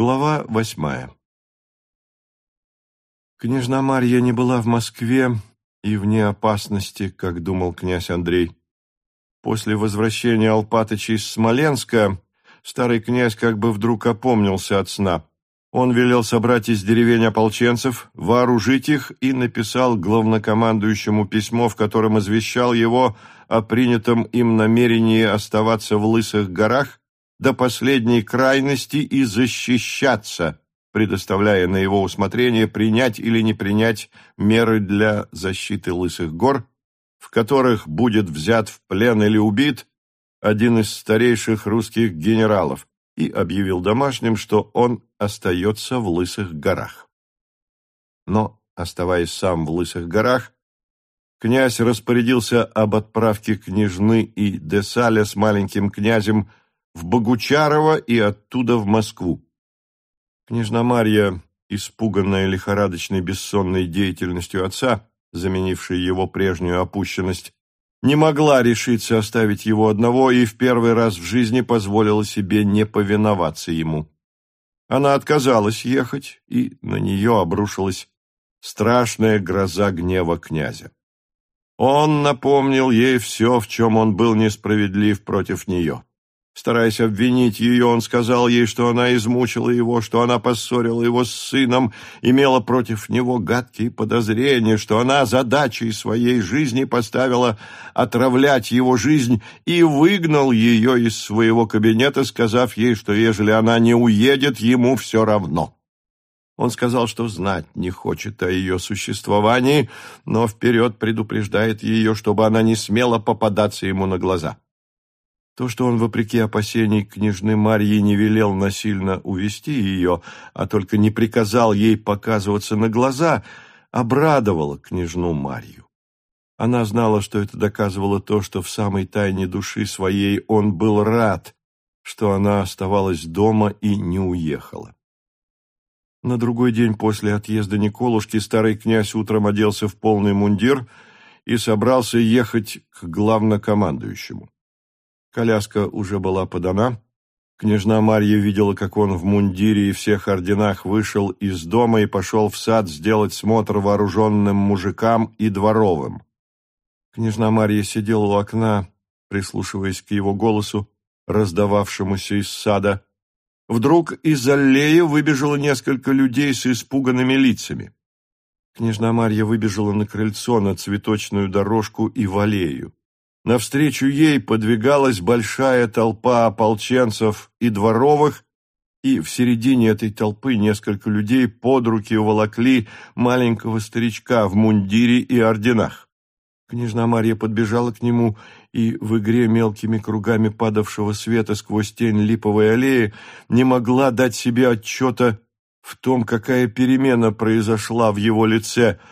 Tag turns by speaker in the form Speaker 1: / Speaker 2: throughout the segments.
Speaker 1: Глава восьмая Княжна Марья не была в Москве и вне опасности, как думал князь Андрей. После возвращения Алпатыча из Смоленска старый князь как бы вдруг опомнился от сна. Он велел собрать из деревень ополченцев, вооружить их и написал главнокомандующему письмо, в котором извещал его о принятом им намерении оставаться в Лысых горах до последней крайности и защищаться, предоставляя на его усмотрение принять или не принять меры для защиты Лысых гор, в которых будет взят в плен или убит один из старейших русских генералов, и объявил домашним, что он остается в Лысых горах. Но, оставаясь сам в Лысых горах, князь распорядился об отправке княжны и Десаля с маленьким князем в Богучарово и оттуда в Москву. Княжна Марья, испуганная лихорадочной бессонной деятельностью отца, заменившей его прежнюю опущенность, не могла решиться оставить его одного и в первый раз в жизни позволила себе не повиноваться ему. Она отказалась ехать, и на нее обрушилась страшная гроза гнева князя. Он напомнил ей все, в чем он был несправедлив против нее. Стараясь обвинить ее, он сказал ей, что она измучила его, что она поссорила его с сыном, имела против него гадкие подозрения, что она задачей своей жизни поставила отравлять его жизнь и выгнал ее из своего кабинета, сказав ей, что ежели она не уедет, ему все равно. Он сказал, что знать не хочет о ее существовании, но вперед предупреждает ее, чтобы она не смела попадаться ему на глаза. То, что он, вопреки опасений княжны Марьи, не велел насильно увести ее, а только не приказал ей показываться на глаза, обрадовало княжну Марью. Она знала, что это доказывало то, что в самой тайне души своей он был рад, что она оставалась дома и не уехала. На другой день после отъезда Николушки старый князь утром оделся в полный мундир и собрался ехать к главнокомандующему. Коляска уже была подана. Княжна Марья видела, как он в мундире и всех орденах вышел из дома и пошел в сад сделать смотр вооруженным мужикам и дворовым. Княжна Марья сидела у окна, прислушиваясь к его голосу, раздававшемуся из сада. Вдруг из аллеи выбежало несколько людей с испуганными лицами. Княжна Марья выбежала на крыльцо, на цветочную дорожку и в аллею. Навстречу ей подвигалась большая толпа ополченцев и дворовых, и в середине этой толпы несколько людей под руки уволокли маленького старичка в мундире и орденах. Княжна Марья подбежала к нему и в игре мелкими кругами падавшего света сквозь тень липовой аллеи не могла дать себе отчета в том, какая перемена произошла в его лице –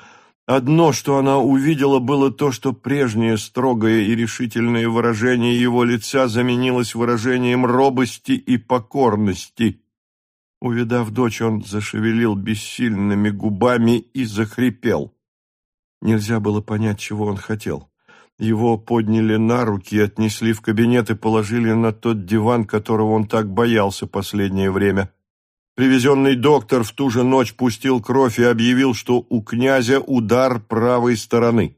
Speaker 1: Одно, что она увидела, было то, что прежнее строгое и решительное выражение его лица заменилось выражением робости и покорности. Увидав дочь, он зашевелил бессильными губами и захрипел. Нельзя было понять, чего он хотел. Его подняли на руки, отнесли в кабинет и положили на тот диван, которого он так боялся последнее время. Привезенный доктор в ту же ночь пустил кровь и объявил, что у князя удар правой стороны.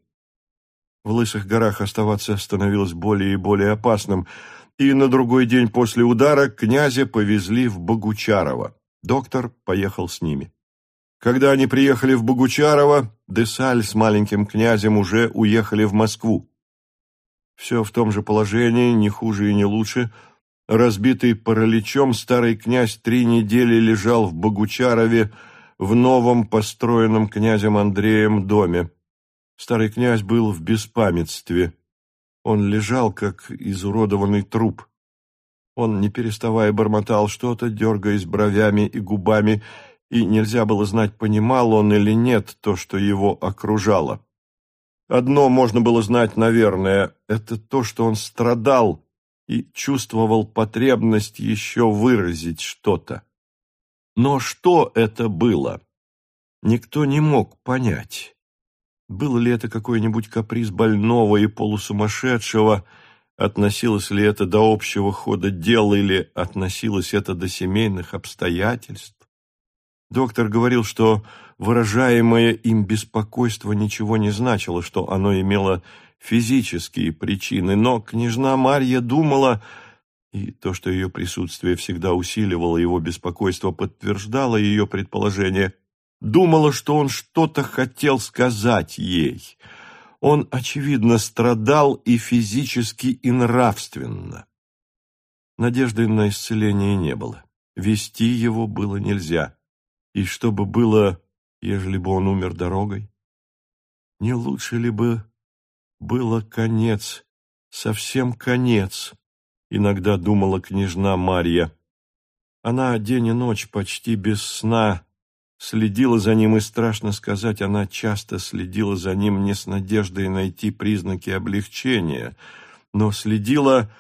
Speaker 1: В Лысых горах оставаться становилось более и более опасным, и на другой день после удара князя повезли в Богучарово. Доктор поехал с ними. Когда они приехали в Богучарово, Десаль с маленьким князем уже уехали в Москву. Все в том же положении, не хуже и не лучше – Разбитый параличом, старый князь три недели лежал в Богучарове в новом построенном князем Андреем доме. Старый князь был в беспамятстве. Он лежал, как изуродованный труп. Он, не переставая, бормотал что-то, дергаясь бровями и губами, и нельзя было знать, понимал он или нет то, что его окружало. Одно можно было знать, наверное, это то, что он страдал, и чувствовал потребность еще выразить что-то. Но что это было? Никто не мог понять. Был ли это какой-нибудь каприз больного и полусумасшедшего, относилось ли это до общего хода дел или относилось это до семейных обстоятельств. Доктор говорил, что выражаемое им беспокойство ничего не значило, что оно имело физические причины, но княжна Марья думала, и то, что ее присутствие всегда усиливало его беспокойство, подтверждало ее предположение, думала, что он что-то хотел сказать ей. Он, очевидно, страдал и физически, и нравственно. Надежды на исцеление не было. Вести его было нельзя. И что бы было, ежели бы он умер дорогой? Не лучше ли бы было конец, совсем конец, иногда думала княжна Марья. Она день и ночь почти без сна следила за ним, и, страшно сказать, она часто следила за ним не с надеждой найти признаки облегчения, но следила,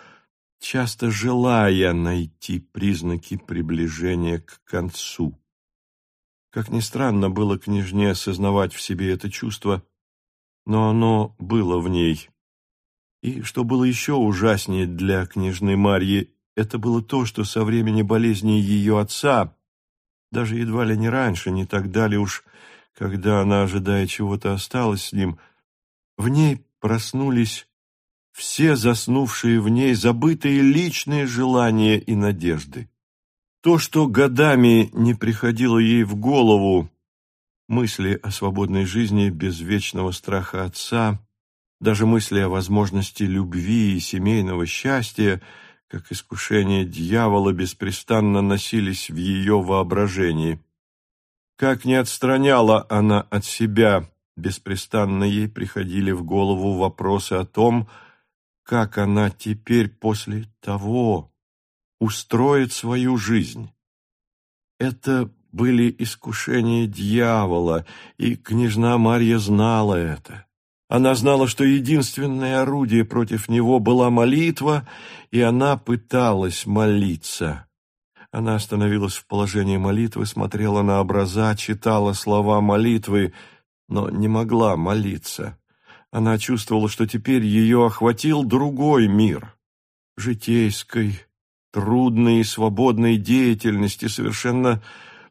Speaker 1: часто желая найти признаки приближения к концу. Как ни странно было княжне осознавать в себе это чувство, но оно было в ней. И что было еще ужаснее для княжны Марьи, это было то, что со времени болезни ее отца, даже едва ли не раньше, не тогда ли уж, когда она, ожидая чего-то, осталась с ним, в ней проснулись все заснувшие в ней забытые личные желания и надежды. То, что годами не приходило ей в голову, мысли о свободной жизни без вечного страха отца, даже мысли о возможности любви и семейного счастья, как искушение дьявола, беспрестанно носились в ее воображении. Как не отстраняла она от себя, беспрестанно ей приходили в голову вопросы о том, как она теперь после того устроит свою жизнь. Это были искушения дьявола, и княжна Марья знала это. Она знала, что единственное орудие против него была молитва, и она пыталась молиться. Она остановилась в положении молитвы, смотрела на образа, читала слова молитвы, но не могла молиться. Она чувствовала, что теперь ее охватил другой мир, житейской, трудной и свободной деятельности, совершенно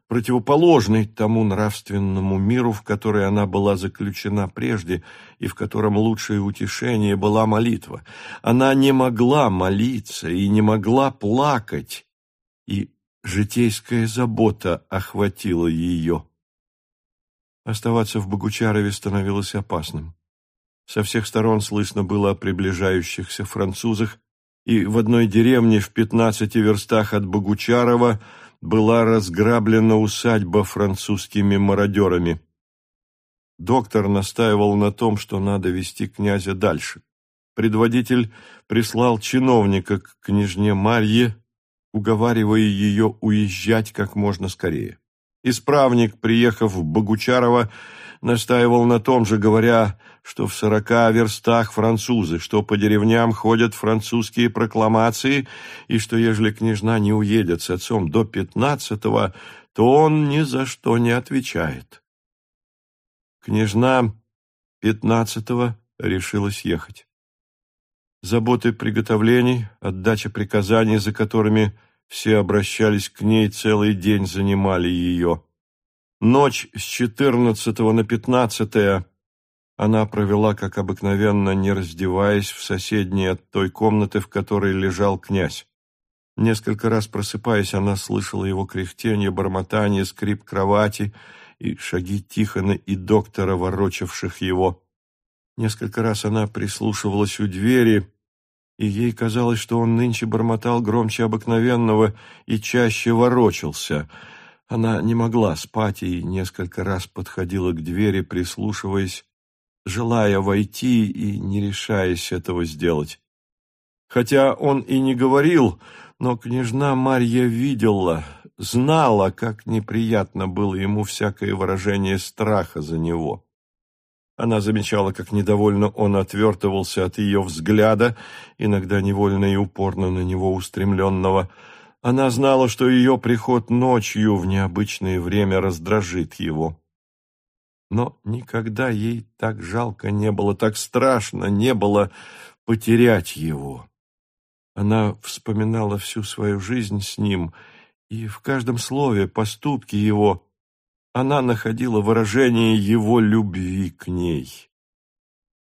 Speaker 1: противоположный тому нравственному миру, в который она была заключена прежде и в котором лучшее утешение была молитва. Она не могла молиться и не могла плакать, и житейская забота охватила ее. Оставаться в Богучарове становилось опасным. Со всех сторон слышно было о приближающихся французах, и в одной деревне в пятнадцати верстах от Богучарова – была разграблена усадьба французскими мародерами. Доктор настаивал на том, что надо вести князя дальше. Предводитель прислал чиновника к княжне Марье, уговаривая ее уезжать как можно скорее. Исправник, приехав в Богучарово, настаивал на том же, говоря, что в сорока верстах французы, что по деревням ходят французские прокламации, и что ежели княжна не уедет с отцом до пятнадцатого, то он ни за что не отвечает. Княжна пятнадцатого решилась ехать. Заботы приготовлений, отдача приказаний, за которыми все обращались к ней, целый день занимали ее. Ночь с четырнадцатого на пятнадцатое она провела, как обыкновенно, не раздеваясь, в соседней от той комнаты, в которой лежал князь. Несколько раз просыпаясь, она слышала его кряхтение, бормотание, скрип кровати и шаги Тихона и доктора, ворочавших его. Несколько раз она прислушивалась у двери, и ей казалось, что он нынче бормотал громче обыкновенного и чаще ворочался. Она не могла спать и несколько раз подходила к двери, прислушиваясь, желая войти и не решаясь этого сделать. Хотя он и не говорил, но княжна Марья видела, знала, как неприятно было ему всякое выражение страха за него. Она замечала, как недовольно он отвертывался от ее взгляда, иногда невольно и упорно на него устремленного. Она знала, что ее приход ночью в необычное время раздражит его. Но никогда ей так жалко не было, так страшно не было потерять его. Она вспоминала всю свою жизнь с ним, и в каждом слове, поступке его она находила выражение его любви к ней.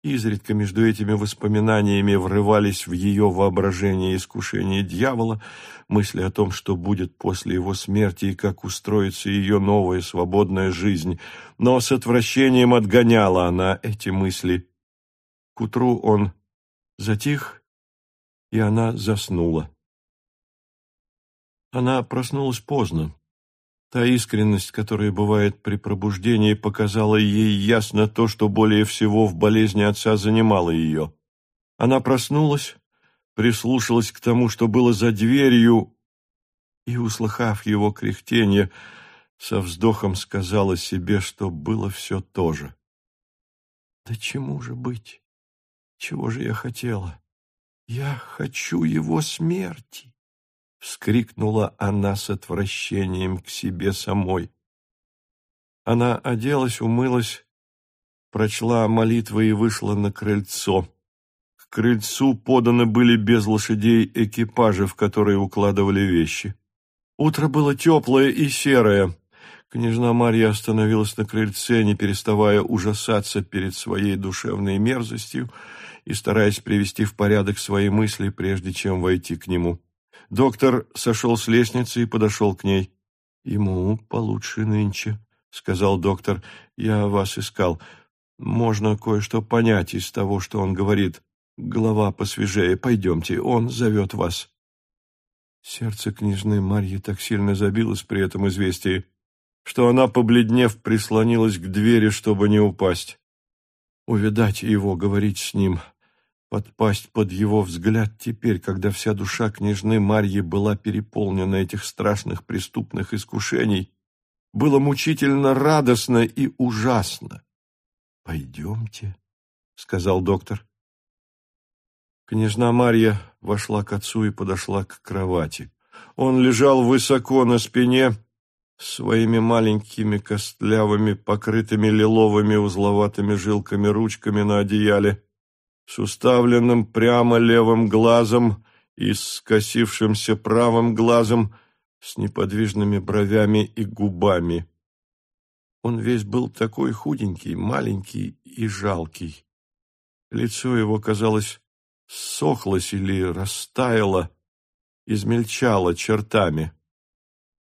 Speaker 1: Изредка между этими воспоминаниями врывались в ее воображение искушения дьявола, мысли о том, что будет после его смерти и как устроится ее новая свободная жизнь, но с отвращением отгоняла она эти мысли. К утру он затих, и она заснула. Она проснулась поздно. Та искренность, которая бывает при пробуждении, показала ей ясно то, что более всего в болезни отца занимало ее. Она проснулась, прислушалась к тому, что было за дверью, и, услыхав его кряхтение, со вздохом сказала себе, что было все то же. «Да чему же быть? Чего же я хотела? Я хочу его смерти!» Вскрикнула она с отвращением к себе самой. Она оделась, умылась, прочла молитвы и вышла на крыльцо. К крыльцу поданы были без лошадей экипажи, в которые укладывали вещи. Утро было теплое и серое. Княжна Марья остановилась на крыльце, не переставая ужасаться перед своей душевной мерзостью и стараясь привести в порядок свои мысли, прежде чем войти к нему. Доктор сошел с лестницы и подошел к ней. «Ему получше нынче», — сказал доктор. «Я вас искал. Можно кое-что понять из того, что он говорит. Голова посвежее. Пойдемте, он зовет вас». Сердце княжны Марьи так сильно забилось при этом известии, что она, побледнев, прислонилась к двери, чтобы не упасть. Увидать его, говорить с ним — подпасть под его взгляд теперь, когда вся душа княжны Марьи была переполнена этих страшных преступных искушений, было мучительно радостно и ужасно. «Пойдемте», — сказал доктор. Княжна Марья вошла к отцу и подошла к кровати. Он лежал высоко на спине, своими маленькими костлявыми, покрытыми лиловыми узловатыми жилками ручками на одеяле с уставленным прямо левым глазом и скосившимся правым глазом, с неподвижными бровями и губами. Он весь был такой худенький, маленький и жалкий. Лицо его, казалось, сохлось или растаяло, измельчало чертами.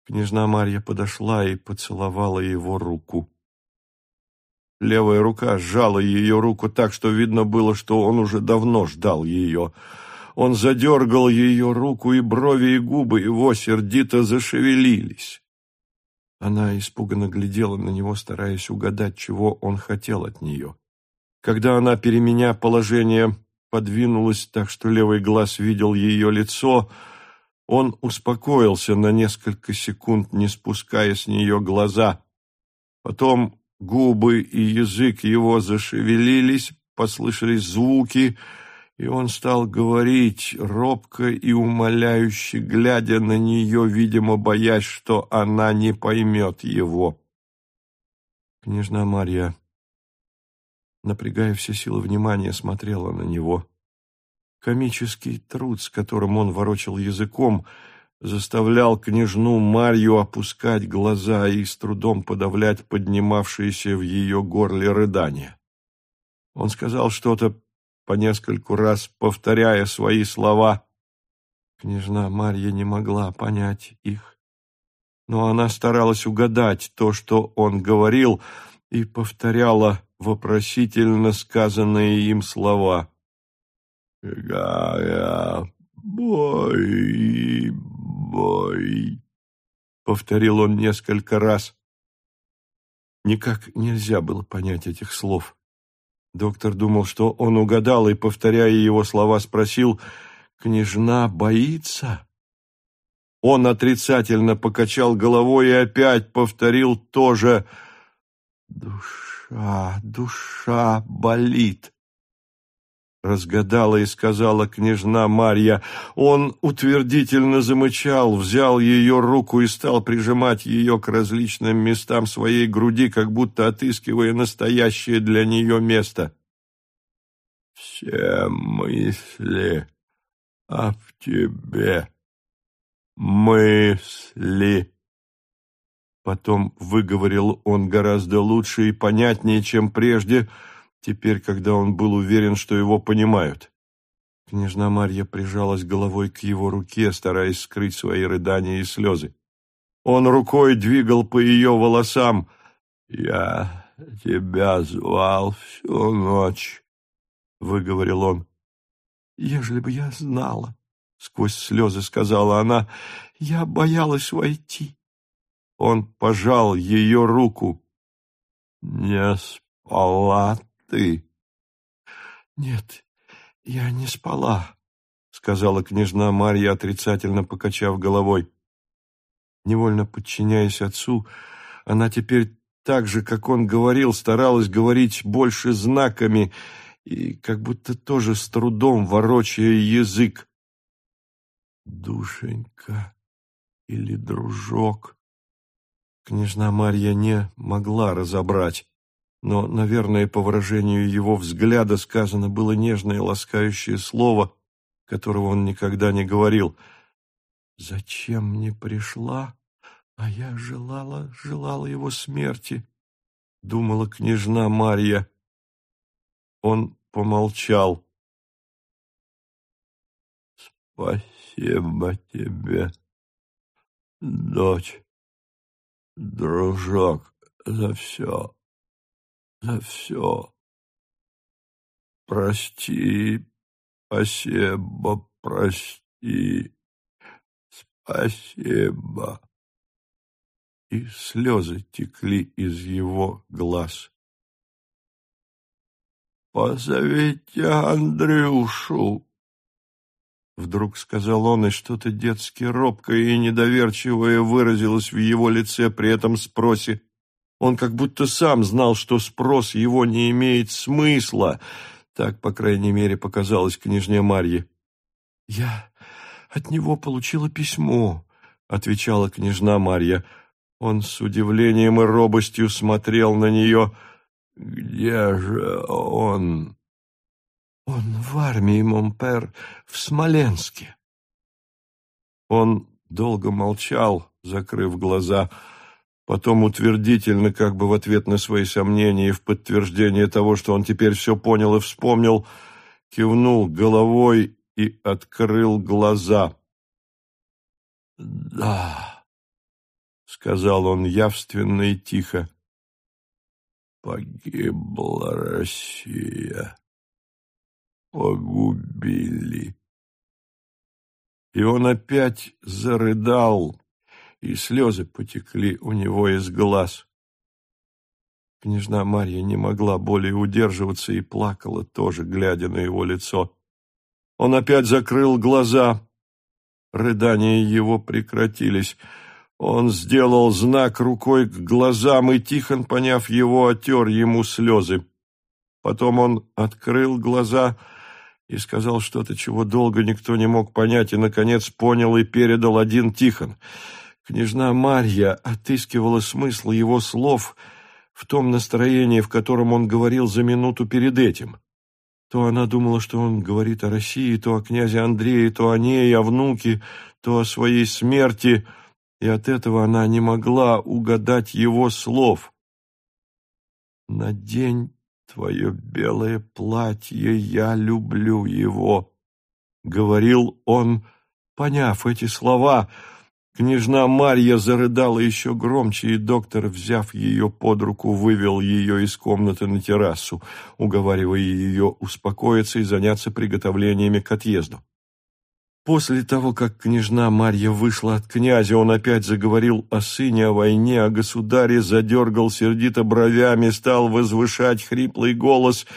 Speaker 1: Княжна Марья подошла и поцеловала его руку. Левая рука сжала ее руку так, что видно было, что он уже давно ждал ее. Он задергал ее руку, и брови и губы его сердито зашевелились. Она испуганно глядела на него, стараясь угадать, чего он хотел от нее. Когда она, переменя положение, подвинулась так, что левый глаз видел ее лицо, он успокоился на несколько секунд, не спуская с нее глаза. Потом Губы и язык его зашевелились, послышались звуки, и он стал говорить, робко и умоляюще, глядя на нее, видимо, боясь, что она не поймет его. Княжна Марья, напрягая все силы внимания, смотрела на него. Комический труд, с которым он ворочал языком, — заставлял княжну Марью опускать глаза и с трудом подавлять поднимавшиеся в ее горле рыдания. Он сказал что-то по нескольку раз, повторяя свои слова. Княжна Марья не могла понять их, но она старалась угадать то, что он говорил, и повторяла вопросительно сказанные им слова. «Какая повторил он несколько раз. Никак нельзя было понять этих слов. Доктор думал, что он угадал, и, повторяя его слова, спросил, «Княжна боится?» Он отрицательно покачал головой и опять повторил то же «Душа, душа болит» разгадала и сказала княжна Марья. Он утвердительно замычал, взял ее руку и стал прижимать ее к различным местам своей груди, как будто отыскивая настоящее для нее место. «Все мысли в тебе мысли. Потом выговорил он гораздо лучше и понятнее, чем прежде, теперь, когда он был уверен, что его понимают. Княжна Марья прижалась головой к его руке, стараясь скрыть свои рыдания и слезы. Он рукой двигал по ее волосам. «Я тебя звал всю ночь», — выговорил он. «Ежели бы я знала», — сквозь слезы сказала она, — «я боялась войти». Он пожал ее руку. «Не спала ты?» «Нет, я не спала», — сказала княжна Марья, отрицательно покачав головой. Невольно подчиняясь отцу, она теперь так же, как он говорил, старалась говорить больше знаками и как будто тоже с трудом ворочая язык. «Душенька или дружок?» Княжна Марья не могла разобрать, но, наверное, по выражению его взгляда сказано было нежное ласкающее слово, которого он никогда не говорил. «Зачем мне пришла? А я желала, желала его смерти», — думала княжна Марья. Он помолчал. «Спасибо тебе, дочь» дружок, за все, за все. Прости, спасибо, прости, спасибо. И слезы текли из его глаз. «Позовите Андрюшу!» Вдруг сказал он, и что-то детски робкое и недоверчивое выразилось в его лице при этом спросе. Он как будто сам знал, что спрос его не имеет смысла. Так, по крайней мере, показалось княжне Марье. «Я от него получила письмо», — отвечала княжна Марья. Он с удивлением и робостью смотрел на нее. «Где же он?» Он в армии, Момпер, в Смоленске. Он долго молчал, закрыв глаза, потом утвердительно, как бы в ответ на свои сомнения и в подтверждение того, что он теперь все понял и вспомнил, кивнул головой и открыл глаза. «Да», — сказал он явственно и тихо, — «погибла Россия» погубили. И он опять зарыдал, и слезы потекли у него из глаз. Княжна Марья не могла более удерживаться и плакала тоже, глядя на его лицо. Он опять закрыл глаза. Рыдания его прекратились. Он сделал знак рукой к глазам, и Тихон, поняв его, отер ему слезы. Потом он открыл глаза и сказал что-то, чего долго никто не мог понять, и, наконец, понял и передал один Тихон. Княжна Марья отыскивала смысл его слов в том настроении, в котором он говорил за минуту перед этим. То она думала, что он говорит о России, то о князе Андрее, то о ней, о внуке, то о своей смерти, и от этого она не могла угадать его слов. На день твое белое платье, я люблю его», — говорил он, поняв эти слова. Княжна Марья зарыдала еще громче, и доктор, взяв ее под руку, вывел ее из комнаты на террасу, уговаривая ее успокоиться и заняться приготовлениями к отъезду. После того, как княжна Марья вышла от князя, он опять заговорил о сыне, о войне, о государе, задергал сердито бровями, стал возвышать хриплый голос,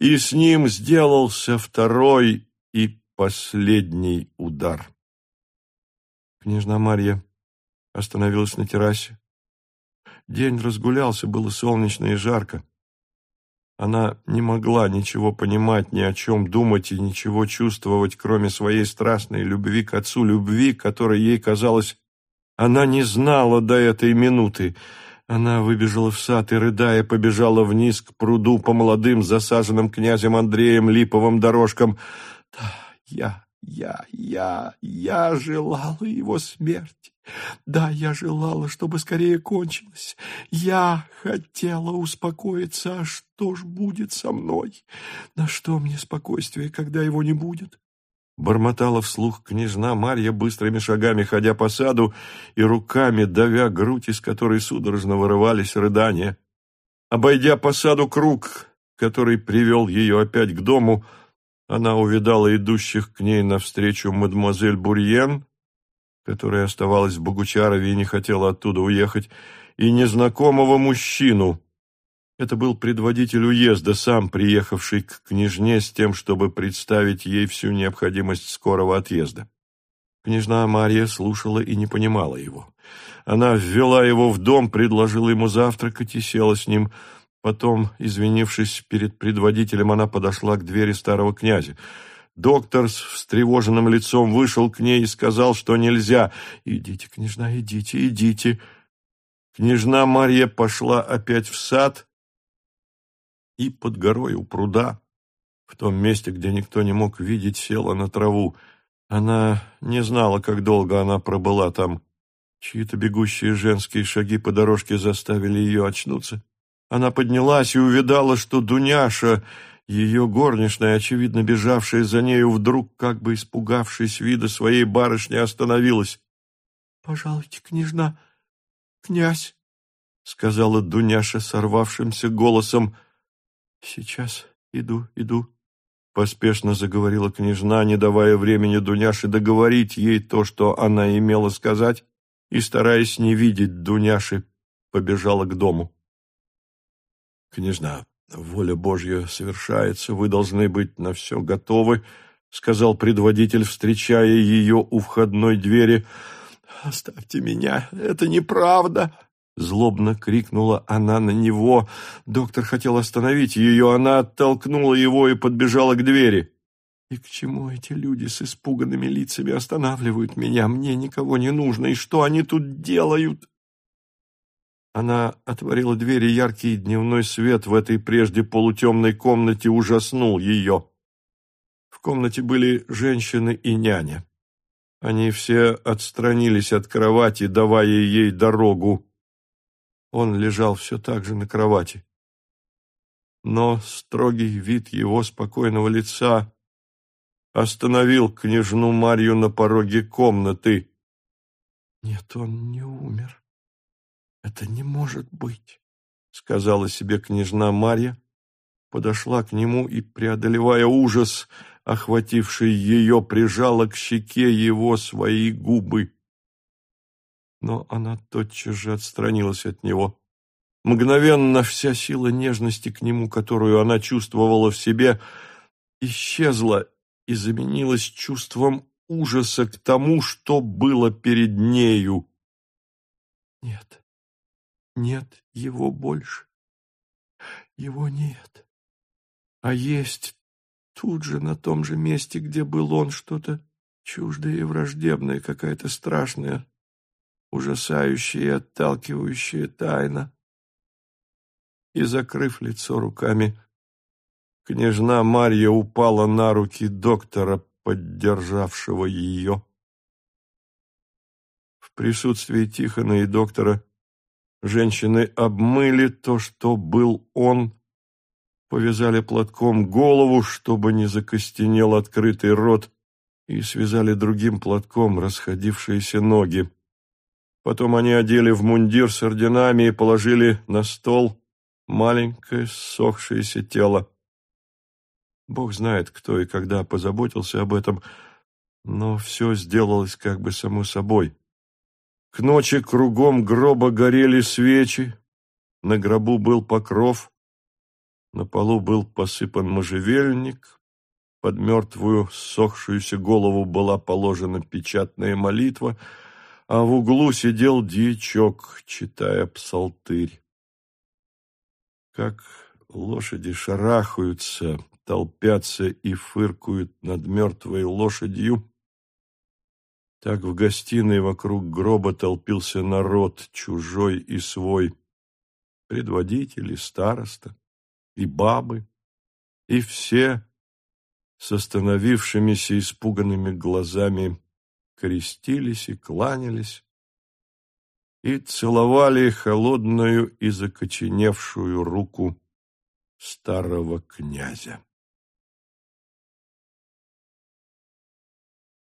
Speaker 1: и с ним сделался второй и последний удар. Княжна Марья остановилась на террасе. День разгулялся, было солнечно и жарко. Она не могла ничего понимать, ни о чем думать и ничего чувствовать, кроме своей страстной любви к отцу, любви, которой ей казалось, она не знала до этой минуты. Она выбежала в сад и, рыдая, побежала вниз к пруду по молодым, засаженным князем Андреем липовым дорожкам. «Да, я
Speaker 2: я, я, я желала его смерти. Да, я желала, чтобы скорее кончилось. Я хотела успокоиться, а что ж будет со мной? На что мне спокойствие, когда его не будет?
Speaker 1: Бормотала вслух княжна Марья, быстрыми шагами ходя по саду и руками давя грудь, из которой судорожно вырывались рыдания. Обойдя по саду круг, который привел ее опять к дому, она увидала идущих к ней навстречу мадемуазель Бурьен, которая оставалась в Богучарове и не хотела оттуда уехать, и незнакомого мужчину, это был предводитель уезда, сам приехавший к княжне с тем, чтобы представить ей всю необходимость скорого отъезда. Княжна Марья слушала и не понимала его. Она ввела его в дом, предложила ему завтракать и села с ним. Потом, извинившись перед предводителем, она подошла к двери старого князя. Доктор с встревоженным лицом вышел к ней и сказал, что нельзя. «Идите, княжна, идите, идите». Княжна Марья пошла опять в сад, и под горой у пруда, в том месте, где никто не мог видеть, села на траву. Она не знала, как долго она пробыла там. Чьи-то бегущие женские шаги по дорожке заставили ее очнуться. Она поднялась и увидала, что Дуняша, ее горничная, очевидно бежавшая за нею, вдруг, как бы испугавшись вида своей барышни, остановилась. — Пожалуйте, княжна, князь, — сказала Дуняша сорвавшимся голосом, — «Сейчас иду, иду», — поспешно заговорила княжна, не давая времени Дуняше договорить ей то, что она имела сказать, и, стараясь не видеть Дуняши, побежала к дому. «Княжна, воля Божья совершается, вы должны быть на все готовы», — сказал предводитель, встречая ее у входной двери. «Оставьте меня, это неправда», Злобно крикнула она на него. Доктор хотел остановить ее, она оттолкнула его и подбежала к двери. «И к чему эти люди с испуганными лицами останавливают меня? Мне никого не нужно, и что они тут делают?» Она отворила дверь, и яркий дневной свет в этой прежде полутемной комнате ужаснул ее. В комнате были женщины и няня. Они все отстранились от кровати, давая ей дорогу. Он лежал все так же на кровати. Но строгий вид его спокойного лица остановил княжну Марью на пороге комнаты. «Нет, он не умер. Это не может быть», — сказала себе княжна Марья, подошла к нему и, преодолевая ужас, охвативший ее, прижала к щеке его свои губы но она тотчас же отстранилась от него. Мгновенно вся сила нежности к нему, которую она чувствовала в себе, исчезла и заменилась чувством ужаса к тому, что было перед нею. Нет, нет его больше. Его нет. А есть тут же, на том же месте, где был он, что-то чуждое и враждебное, какая-то страшная, ужасающая и отталкивающая тайна. И, закрыв лицо руками, княжна Марья упала на руки доктора, поддержавшего ее. В присутствии Тихона и доктора женщины обмыли то, что был он, повязали платком голову, чтобы не закостенел открытый рот, и связали другим платком расходившиеся ноги. Потом они одели в мундир с орденами и положили на стол маленькое ссохшееся тело. Бог знает, кто и когда позаботился об этом, но все сделалось как бы само собой. К ночи кругом гроба горели свечи, на гробу был покров, на полу был посыпан можжевельник, под мертвую ссохшуюся голову была положена печатная молитва — а в углу сидел дьячок, читая псалтырь. Как лошади шарахаются, толпятся и фыркают над мертвой лошадью, так в гостиной вокруг гроба толпился народ, чужой и свой, предводители староста, и бабы, и все с остановившимися испуганными глазами крестились и кланялись, и целовали холодную и закоченевшую руку старого князя.